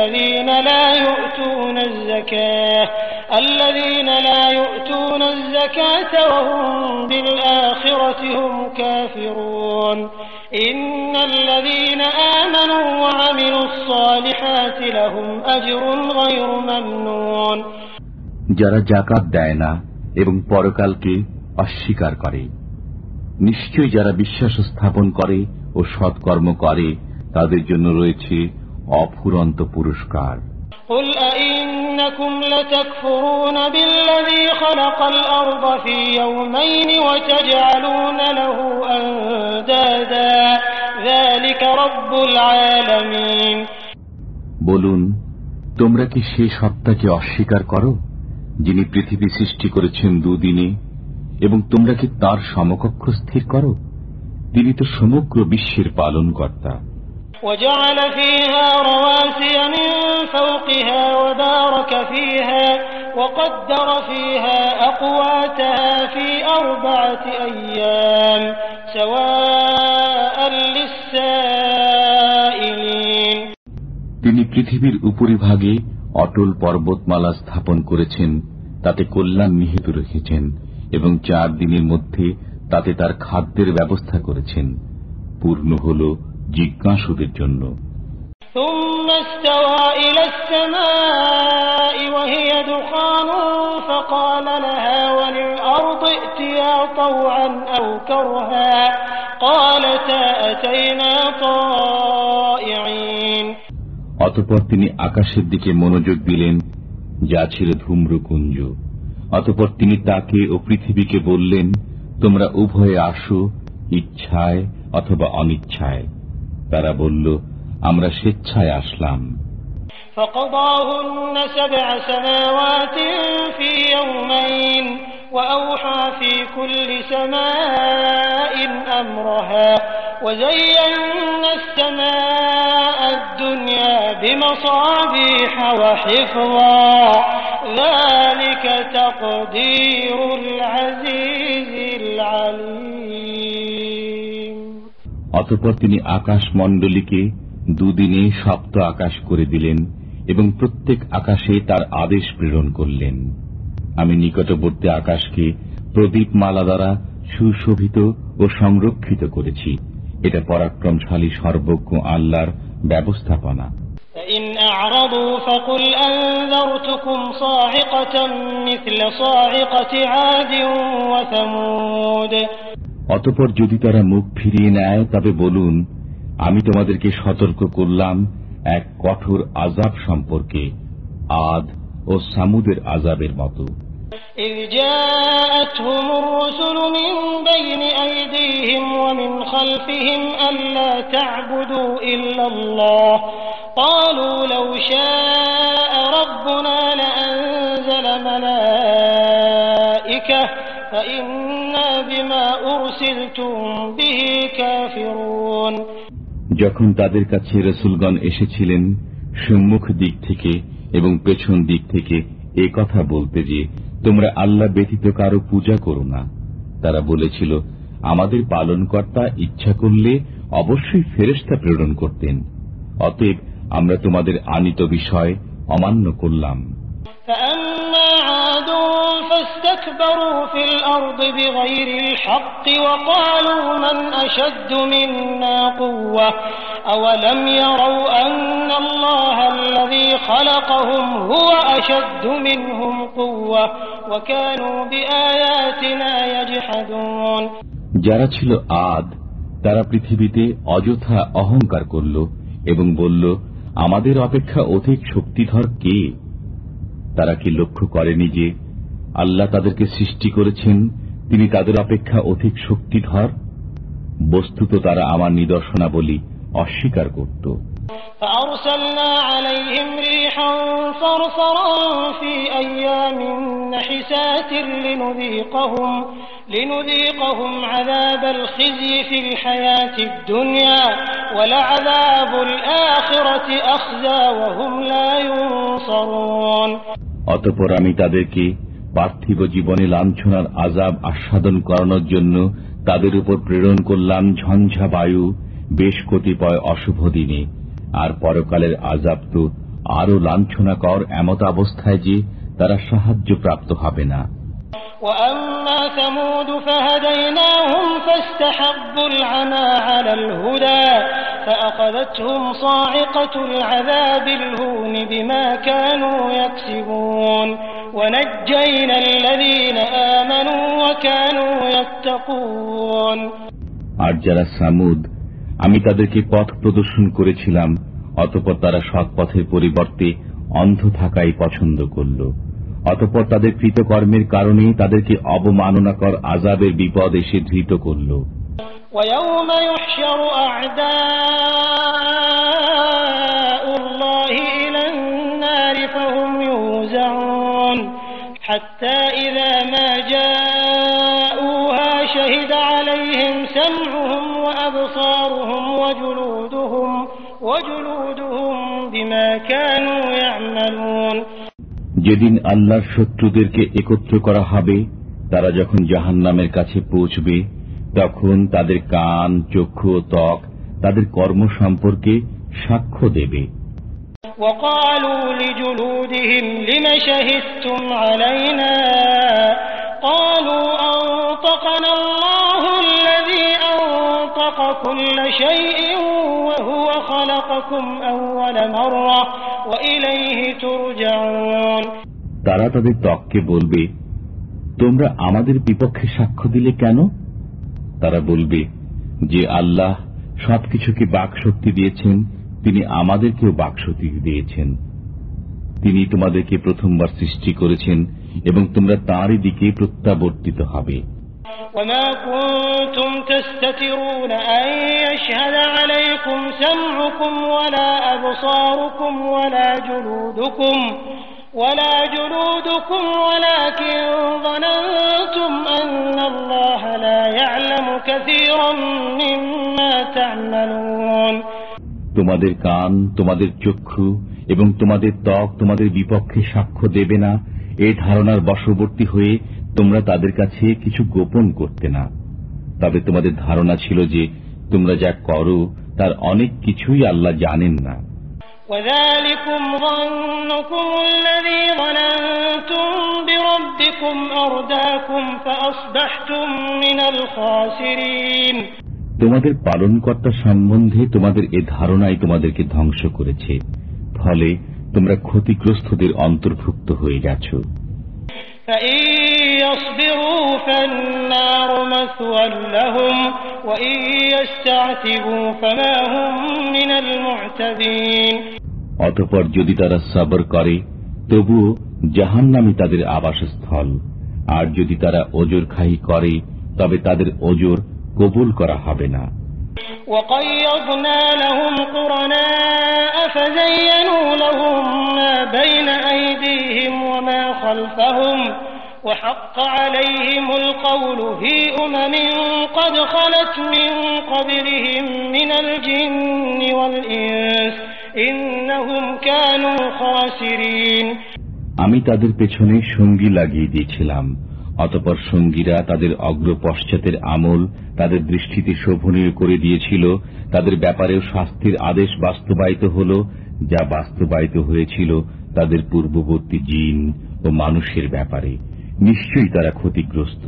الذين لا يؤتون الزكاة الذين لا يؤتون الزكاة وهم بالآخرة هم كافرون إن الذين آمنوا وعملوا الصالحات لهم أجر غير ممنون যারা জাকাত দেয় না এবং পরকালকে অস্বীকার করে নিশ্চয়ই যারা বিশ্বাস স্থাপন করে ও সৎকর্ম করে তাদের জন্য রয়েছে অফুরন্ত পুরস্কার قل أئنكم لتكفرون بالذي خلق الأرض في يومين وتجعلون له أندادا ذلك رب العالمين বলুন তোমরা কি সে সত্তাকে অস্বীকার করো যিনি পৃথিবী সৃষ্টি করেছেন দুদিনে এবং তোমরা কি তার সমকক্ষ স্থির করো তিনি তো সমগ্র বিশ্বের পালন কর্তা وجعل فيها رواسي من فوقها وبارك فيها وقدر فيها أقواتها في أربعة أيام سواء للسائلين তিনি পৃথিবীর উপরিভাগে অটল পর্বতমালা স্থাপন করেছেন তাতে কল্যাণ নিহিত রেখেছেন এবং চার দিনের মধ্যে তাতে তার খাদ্যের ব্যবস্থা করেছেন পূর্ণ হল জিজ্ঞাসুদের জন্য। অতপর তিনি আকাশের দিকে মনোযোগ দিলেন যা ছিল ধূম্রকুঞ্জ। অতপর তিনি তাকে ও পৃথিবীকে বললেন তোমরা উভয়ে আসো ইচ্ছায় অথবা অনিচ্ছায়। তারা বলল আমরা স্বেচ্ছায় আসলাম فقضاهن سبع سماوات في يومين وأوحى في كل سماء أمرها وزينا السماء الدنيا بمصابيح وحفظا ذلك تقدير العزيز العليم অতপর তিনি আকাশ মণ্ডলীকে দুদিনে সপ্ত আকাশ করে দিলেন এবং প্রত্যেক আকাশে তার আদেশ প্রেরণ করলেন। আমি নিকটবর্তী আকাশকে প্রদীপমালা দ্বারা সুশোভিত ও সংরক্ষিত করেছি। এটা পরাক্রমশালী, সর্বজ্ঞ আল্লাহর ব্যবস্থাপনা। فإن أعرضوا فقل أنذرتكم صاعقة مثل صاعقة عاد وثمود অতপর যদি তারা মুখ ফিরিয়ে নেয় তবে বলুন আমি তোমাদেরকে সতর্ক করলাম এক কঠোর আজাব সম্পর্কে আদ ও সামুদের আজাবের মতো إذ جاءتهم الرسل من بين أيديهم ومن خلفهم ألا تعبدوا إلا الله قالوا لو شاء ربنا لأنزل ملائكة فإنا যখন তাদের কাছে রসুলগণ এসেছিলেন সম্মুখ দিক থেকে এবং পেছন দিক থেকে এ কথা বলতে যে তোমরা আল্লাহ ব্যতীত কারও পূজা করো না। তারা বলেছিল আমাদের পালনকর্তা ইচ্ছা করলে অবশ্যই ফেরেস্তা প্রেরণ করতেন। অতএব আমরা তোমাদের আনিত বিষয় অমান্য করলাম। عاد فاستكبروا في الأرض بغير الحق وقالوا من أشد منا قوة أولم يروا أن الله الذي خلقهم هو أشد منهم قوة وكانوا بآياتنا يجحدون যারা ছিল আদ তারা পৃথিবীতে অযথা অহংকার করল এবং বলল আমাদের অপেক্ষা অধিক শক্তিধর কে তারা কি লক্ষ্য করেনি যে আল্লাহ তাদেরকে সৃষ্টি করেছেন তিনি তাদের অপেক্ষা অধিক শক্তিধর। বস্তুত তারা আমার নিদর্শনাবলী অস্বীকার করত। অতপর আমি তাদেরকে পার্থিব জীবনে লাঞ্ছনার আজাব আস্বাদন করানোর জন্য তাদের উপর প্রেরণ করলাম ঝঞ্ঝা বায়ু বেশ কতিপয় অশুভ দিনে আর পরকালের আজাব তো আরো লাঞ্ছনাকর এমত অবস্থায় যে তারা সাহায্য প্রাপ্ত হবে না وأما ثمود فهديناهم فاستحبوا العمى على الهدى فأخذتهم صاعقة العذاب الهون بما كانوا يكسبون ونجينا الذين آمنوا وكانوا يتقون আর যারা সামুদ আমি তাদেরকে পথ প্রদর্শন করেছিলাম অতপর তারা সৎ পথের পরিবর্তে অন্ধ থাকাই পছন্দ করল অতপর তাদের কৃতকর্মের কারণে তাদেরকে অবমাননাকর আজাবের বিপদ এসে ধৃত করল ويوم يحشر أعداء حتى إذا ما جاءوها شهد عليهم سمعهم وأبصارهم وجلودهم وجلودهم بما كانوا يعملون যেদিন আল্লাহর শত্রুদেরকে একত্র করা হবে তারা যখন জাহান নামের কাছে পৌঁছবে তখন তাদের কান চক্ষু ও ত্বক তাদের কর্ম সম্পর্কে সাক্ষ্য দেবে وقالوا لجلودهم لم شهدتم علينا قالوا أنطقنا الله الذي أنطق كل شيء وهو خلقكم أول مرة وإليه ترجعون তারা তাদের ত্বককে বলবে তোমরা আমাদের বিপক্ষে সাক্ষ্য দিলে কেন তারা বলবে যে আল্লাহ সবকিছুকে বাকশক্তি দিয়েছেন তিনি আমাদেরকেও বাকশক্তি দিয়েছেন তিনি তোমাদেরকে প্রথমবার সৃষ্টি করেছেন এবং তোমরা তাঁরই দিকে প্রত্যাবর্তিত হবে وما كنتم تستترون أن يشهد عليكم سمعكم ولا أبصاركم ولا جلودكم ولا جلودكم ولكن ظننتم أن الله لا يعلم كثيرا مما تعملون তোমাদের কান তোমাদের চক্ষু এবং তোমাদের ত্বক তোমাদের বিপক্ষে সাক্ষ্য দেবে না এই ধারণার বশবর্তী হয়ে তোমরা তাদের কাছে কিছু গোপন করতে না তবে তোমাদের ধারণা ছিল যে তোমরা যা করো তার অনেক কিছুই আল্লাহ জানেন না وذلكم ظنكم الذي ظننتم بربكم أرداكم فأصبحتم من الخاسرين তোমাদের পালনকর্তা সম্বন্ধে তোমাদের এ ধারণাই তোমাদেরকে ধ্বংস করেছে। ফলে তোমরা ক্ষতিগ্রস্তদের অন্তর্ভুক্ত হয়ে গেছ অতপর যদি তারা সবর করে, তবুও জাহান নামে তাদের আবাসস্থল। আর যদি তারা ওজোর ওজোরখাহি করে, তবে তাদের ওজোর কবুল করা হবে না وقيضنا لهم قرناء فزينوا لهم ما بين أيديهم وما خلفهم وحق عليهم القول في أمم قد خلت من قبلهم من الجن والإنس إنهم كانوا خاسرين আমি তাদের পেছনে সঙ্গী লাগিয়ে দিয়েছিলাম অতপর সঙ্গীরা তাদের অগ্র পশ্চাতের আমল তাদের দৃষ্টিতে শোভনীয় করে দিয়েছিল তাদের ব্যাপারেও শাস্তির আদেশ বাস্তবায়িত হল যা বাস্তবায়িত হয়েছিল তাদের পূর্ববর্তী জিন ও মানুষের ব্যাপারে নিশ্চয়ই তারা ক্ষতিগ্রস্ত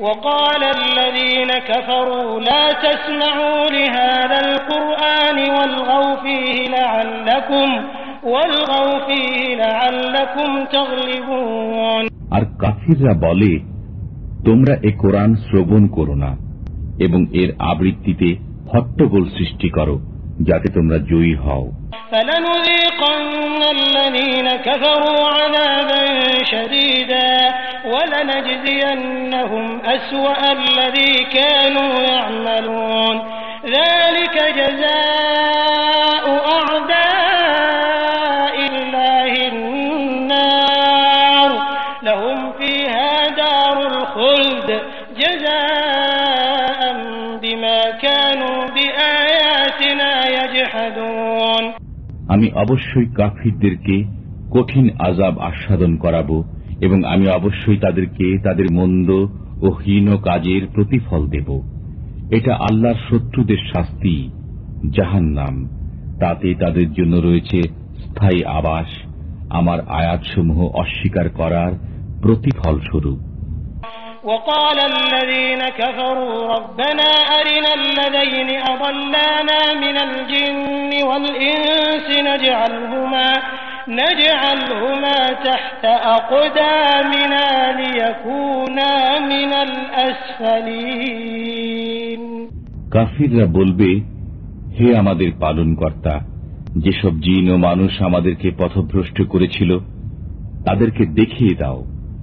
وقال الذين كفروا لا تسمعوا لهذا القرآن والغوا فيه لعلكم والغوا فيه لعلكم تغلبون আর কাফিররা বলে তোমরা এ কোরআন শ্রবণ করো না এবং এর আবৃত্তিতে হট্টগোল সৃষ্টি করো যাতে তোমরা জয়ী হও فلنذيقن الذين كفروا عذابا شديدا ولنجزينهم أسوأ الذي كانوا يعملون ذلك جزاء أعداء আমি অবশ্যই কাফিরদেরকে কঠিন আজাব আস্বাদন করাব এবং আমি অবশ্যই তাদেরকে তাদের মন্দ ও হীন কাজের প্রতিফল দেব। এটা আল্লাহর শত্রুদের শাস্তি, জাহান্নাম। তাতে তাদের জন্য রয়েছে স্থায়ী আবাস, আমার আয়াতসমূহ অস্বীকার করার প্রতিফলস্বরূপ। وقال الذين كفروا ربنا أرنا الذين أضلانا من الجن والإنس نجعلهما نجعلهما تحت أقدامنا ليكونا من الأسفلين কাফিররা বলবে হে আমাদের পালনকর্তা যেসব জিন ও মানুষ আমাদেরকে পথভ্রষ্ট করেছিল তাদেরকে দেখিয়ে দাও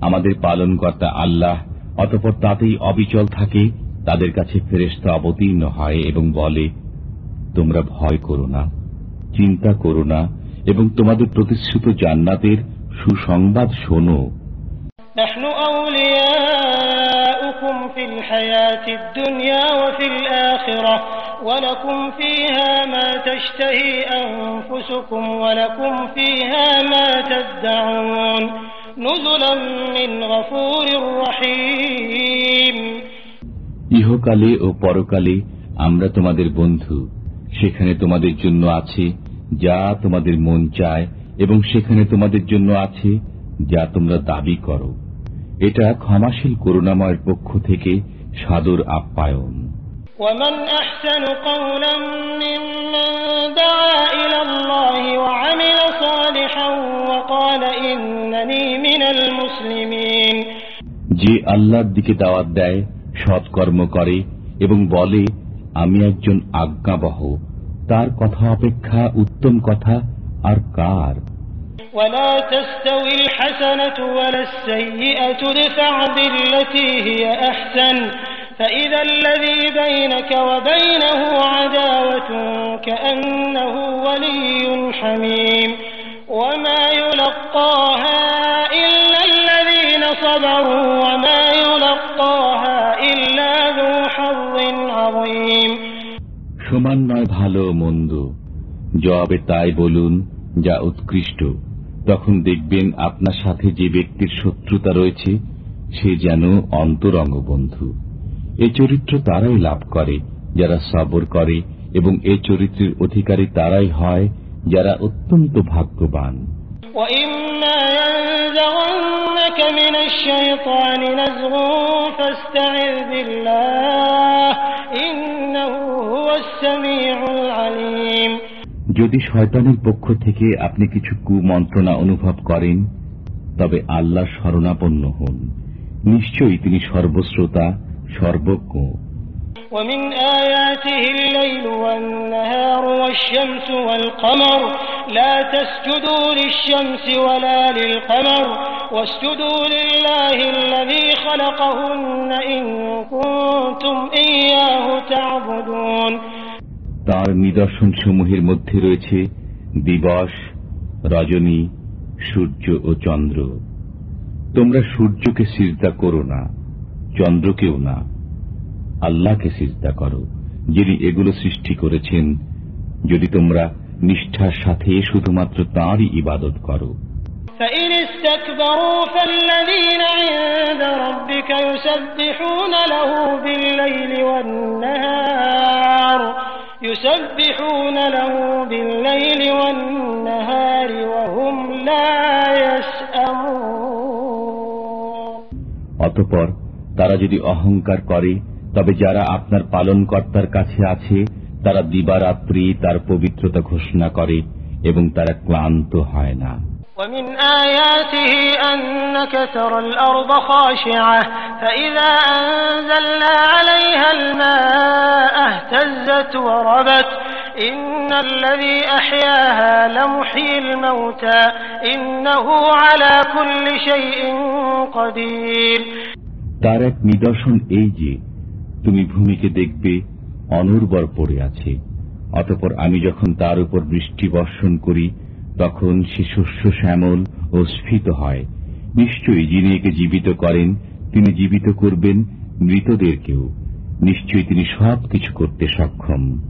আমাদের পালন কর্তা আল্লাহ, অতপর তাতেই অবিচল থাকে, তাদের কাছে ফেরেস্ত অবতীর্ণ হয় এবং বলে, তোমরা ভয় করো না, চিন্তা করো না এবং তোমাদের প্রতিশ্রুত জান্নাতের সুসংবাদ শোনো। ফিহা أولياؤكم في الحياة الدنيا وفي الآخرة ولكم فيها ما تشتهي أنفسكم ولكم فيها ما تدعون نزلا من غفور رحيم ইহকালে ও পরকালে আমরা তোমাদের বন্ধু সেখানে তোমাদের জন্য আছে যা তোমাদের মন চায় এবং সেখানে তোমাদের জন্য আছে যা তোমরা দাবি করো এটা ক্ষমাশীল করুণাময়ের পক্ষ থেকে সাদর আপ্যায়ন ومن أحسن قولا ممن دعا إلى الله وعمل صالحا وقال إنني من المسلمين যে আল্লাহর দিকে দাওয়াত দেয় সৎকর্ম করে এবং বলে আমি একজন আজ্ঞাবহ তার কথা অপেক্ষা উত্তম কথা আর কার ولا تستوي الحسنة ولا السيئة ادفع بالتي هي أحسن فإذا الذي بينك وبينه عداوة كأنه ولي حميم وما يلقاها ভালো মন্দ। জবাবে তাই বলুন, যা উৎকৃষ্ট। তখন দেখবেন আপনার সাথে যে ব্যক্তির শত্রুতা রয়েছে, সে যেন অন্তরঙ্গ বন্ধু এ চরিত্র তারাই লাভ করে, যারা সবর করে, এবং এ চরিত্রের অধিকারী তারাই হয়, যারা অত্যন্ত ভাগ্যবান। من الشيطان نزغ فاستعذ بالله إنه هو السميع العليم যদি শয়তানের পক্ষ থেকে আপনি কিছু কুমন্ত্রণা অনুভব করেন তবে আল্লাহ শরণাপন্ন হন নিশ্চয়ই তিনি সর্বশ্রোতা সর্বজ্ঞ ومن آياته الليل والنهار والشمس والقمر لا تسجدوا للشمس ولا للقمر واسجدوا لله الذي خلقهن إن كنتم إياه تعبدون তার নিদর্শন সমূহের মধ্যে রয়েছে দিবস রজনী সূর্য ও চন্দ্র তোমরা সূর্যকে সিজদা করো না চন্দ্রকেও না আল্লাহকে সিজদা করো যিনি এগুলো সৃষ্টি করেছেন যদি তোমরা নিষ্ঠার সাথে শুধুমাত্র তাঁরই ইবাদত করো فإن استكبروا فالذين عند ربك يسبحون له بالليل والنهار يسبحون له بالليل والنهار وهم لا يسأمون অতপর তারা যদি অহংকার করে তবে যারা আপনার পালনকর্তার কাছে আছে তারা দিবারাত্রি তার পবিত্রতা ঘোষণা করে এবং তারা ক্লান্ত হয় না ومن آياته أنك ترى الأرض خاشعة فإذا أنزلنا عليها الماء اهتزت وربت إن الذي أحياها لمحيي الموتى إنه على كل شيء قدير তার এক নিদর্শন এই যে তুমি ভূমিকে দেখবে অনুর্বর পড়ে আছে। অতপর আমি যখন তার উপর বৃষ্টি বর্ষণ করি, তখন সে শস্য শ্যামল ও স্ফীত হয়। নিশ্চয়ই যিনি একে জীবিত করেন, তিনি জীবিত করবেন মৃতদেরকেও। নিশ্চয়ই তিনি সবকিছু করতে সক্ষম।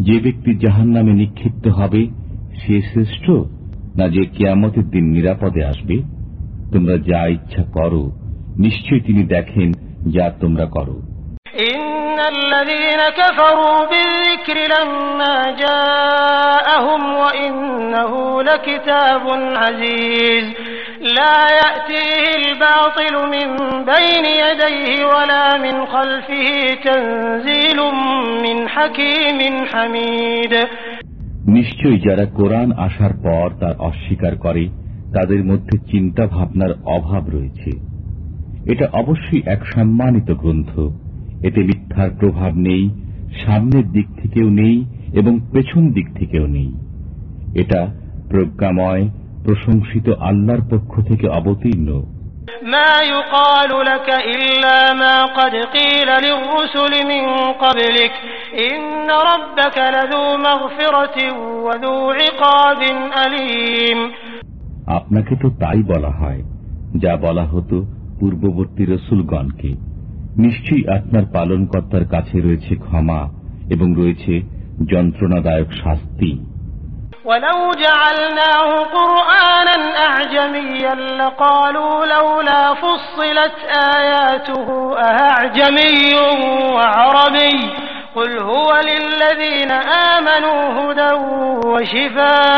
যে ব্যক্তি জাহান নামে নিক্ষিপ্ত হবে, সে শ্রেষ্ঠ? না যে কেয়ামতের দিন নিরাপদে আসবে? তোমরা যা ইচ্ছা করো, নিশ্চয়ই তিনি দেখেন যা তোমরা করো। إن الذين كفروا بالذكر لما جاءهم وإنه لكتاب عزيز لا يأتيه الباطل من بين يديه ولا من خلفه تنزيل من حكيم حميد নিশ্চয়ই যারা কোরআন আসার পর তার অস্বীকার করে তাদের মধ্যে চিন্তা ভাবনার অভাব রয়েছে এটা অবশ্যই এক সম্মানিত গ্রন্থ এতে মিথ্যার প্রভাব নেই সামনের দিক থেকেও নেই এবং পেছন দিক থেকেও নেই এটা প্রজ্ঞাময় প্রশংসিত আল্লাহর পক্ষ থেকে অবতীর্ণ ما يقال لك إلا ما قد قيل للرسل من قبلك إن ربك لذو مغفرة وذو عقاب أليم আপনাকে তো তাই বলা হয় যা বলা হতো পূর্ববর্তী রসুলগণকে নিশ্চয়ই আপনার পালনকর্তার কাছে রয়েছে ক্ষমা এবং রয়েছে যন্ত্রণাদায়ক শাস্তি ولو جعلناه قرآنا أعجميا لقالوا لولا فصلت آياته أعجمي وعربي قل هو للذين آمنوا هدى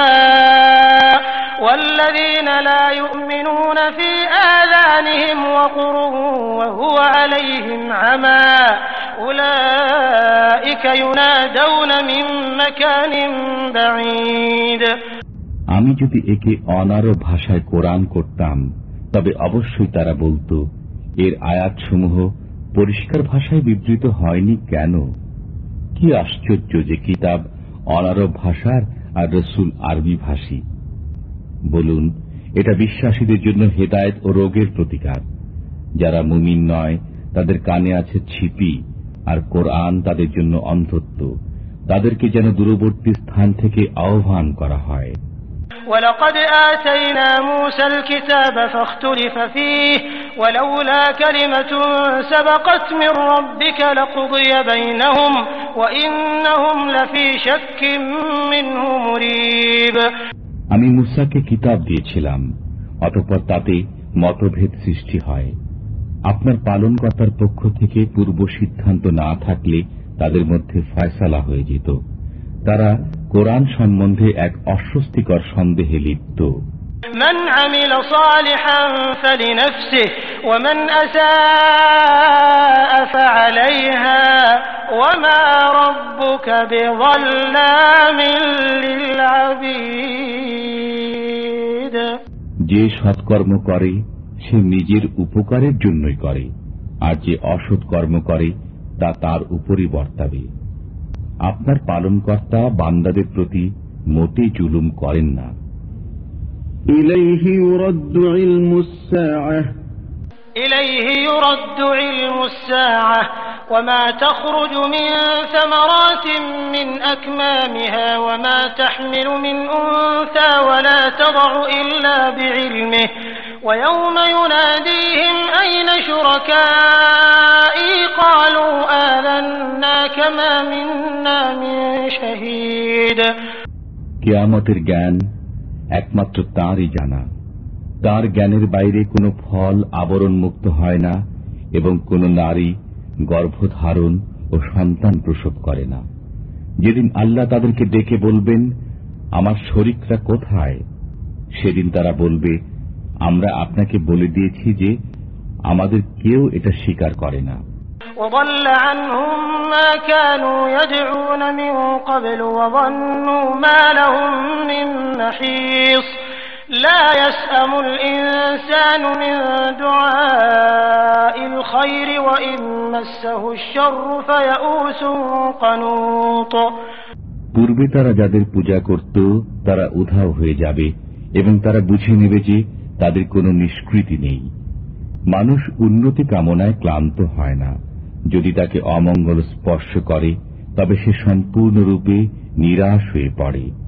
وشفاء والذين لا يؤمنون في آذانهم وقر وهو عليهم عمى أولئك ينادون من مكان بعيد আমি যদি একে অনারব ভাষায় কোরআন করতাম তবে অবশ্যই তারা বলতো এর আয়াতসমূহ পরিষ্কার ভাষায় বিবৃত হয়নি কেন কি আশ্চর্য যে কিতাব অনারব ভাষার আর রসুল আরবি ভাষী বলুন এটা বিশ্বাসীদের জন্য হেদায়ত ও রোগের প্রতিকার যারা মুমিন নয় তাদের কানে আছে ছিপি আর কোরআন তাদের জন্য অন্ধত্ব তাদেরকে যেন দূরবর্তী স্থান থেকে আহ্বান করা হয় ولقد آتينا موسى الكتاب فاختلف فيه ولولا كلمة سبقت من ربك لقضي بينهم وإنهم لفي شك منه مريب আমি মুসাকে কিতাব দিয়েছিলাম অতঃপর তাতে মতভেদ সৃষ্টি হয় আপনার পালনকর্তার পক্ষ থেকে পূর্ব সিদ্ধান্ত না থাকলে তাদের মধ্যে ফয়সালা হয়ে যেত তারা কোরআন সম্বন্ধে এক অস্বস্তিকর সন্দেহে লিপ্ত من عمل صالحا فلنفسه ومن أساء فعليها যে সৎকর্ম করে সে নিজের উপকারের জন্যই করে। আর যে অসৎ কর্ম করে তা তার উপরই বর্তাবে। আপনার পালনকর্তা বান্দাদের প্রতি মোটেই জুলুম করেন না। ইলাইহি ইউরাদ্দু ইলমুস সাআহ। إليه يرد علم الساعة وما تخرج من ثمرات من أكمامها وما تحمل من أنثى ولا تضع إلا بعلمه ويوم يناديهم أين شركائي قالوا آذنا كما منا من شهيد কেয়ামতের জ্ঞান একমাত্র তাঁরই জানা তার জ্ঞানের বাইরে কোনো ফল আবরণ মুক্ত হয় না এবং কোনো নারী গর্ভধারণ ও সন্তান প্রসব করে না যেদিন আল্লাহ তাদেরকে ডেকে বলবেন আমার শরিকরা কোথায় সেদিন তারা বলবে আমরা আপনাকে বলে দিয়েছি যে আমাদের কেউ এটা স্বীকার করে না وضل عنهم ما كانوا يدعون من قبل وظنوا ما لهم من محيص পূর্বে তারা যাদের পূজা করত, তারা উধাও হয়ে যাবে এবং তারা বুঝে নেবে যে তাদের কোনো নিষ্কৃতি নেই। মানুষ উন্নতি কামনায় ক্লান্ত হয় না। যদি তাকে অমঙ্গল স্পর্শ করে, তবে সে সম্পূর্ণরূপে নিরাশ হয়ে পড়ে।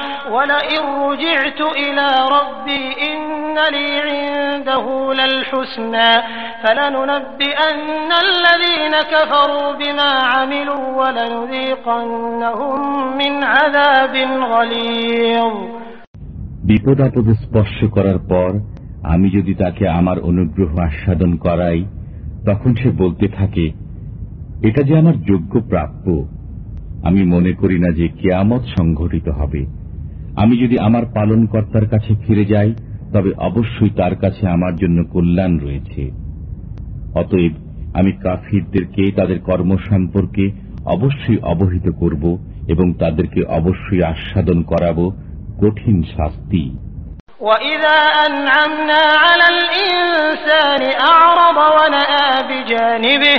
ولئن رجعت إلى ربي إن لي عنده للحسنى فلننبئن الذين كفروا بما عملوا ولنذيقنهم من عذاب غليظ বিপদ আপদে স্পর্শ করার পর আমি যদি তাকে আমার অনুগ্রহ আস্বাদন করাই তখন সে বলতে থাকে এটা যে আমার যোগ্য প্রাপ্য আমি মনে করি না যে কেয়ামত সংঘটিত হবে আমি যদি আমার পালনকর্তার কাছে ফিরে যাই তবে অবশ্যই তার কাছে আমার জন্য কল্যাণ রয়েছে অতএব আমি কাফিরদেরকে তাদের কর্ম সম্পর্কে অবশ্যই অবহিত করব এবং তাদেরকে অবশ্যই আস্বাদন করাব কঠিন শাস্তি وإذا أنعمنا على الإنسان أعرض ونأى بجانبه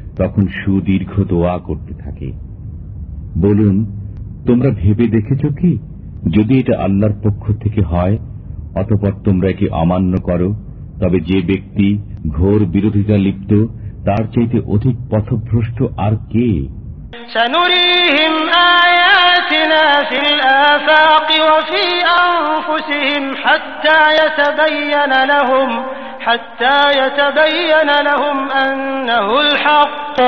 তখন সুদীর্ঘ দোয়া করতে থাকে। বলুন, তোমরা ভেবে দেখেছ কি? যদি এটা আল্লাহর পক্ষ থেকে হয়, অতপর তোমরা একে অমান্য করো, তবে যে ব্যক্তি ঘোর বিরোধিতা লিপ্ত, তার চাইতে অধিক পথভ্রষ্ট আর কে? آياتنا في الآفاق وفي أنفسهم حتى يتبين لهم حتى يتبين لهم أنه الحق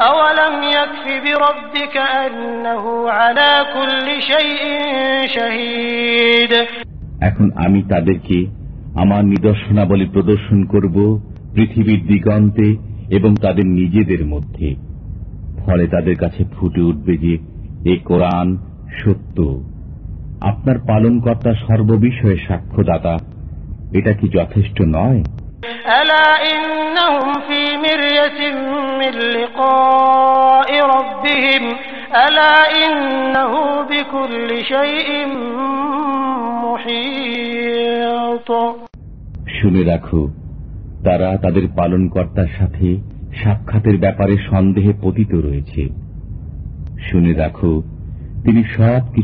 أولم يكف بربك أنه على كل شيء شهيد এখন আমি তাদেরকে আমার নিদর্শনাবলী প্রদর্শন করব পৃথিবীর দিগন্তে এবং তাদের নিজেদের মধ্যে ফলে তাদের কাছে ফুটে উঠবে যে এ কোরআন সত্য আপনার পালনকর্তা সর্ববিষয়ে সাক্ষ্যদাতা এটা কি যথেষ্ট নয়? শুনে রাখো তারা তাদের পালনকর্তার সাথে সাক্ষাতের ব্যাপারে সন্দেহে পতিত রয়েছে। শুনে রাখো তিনি সব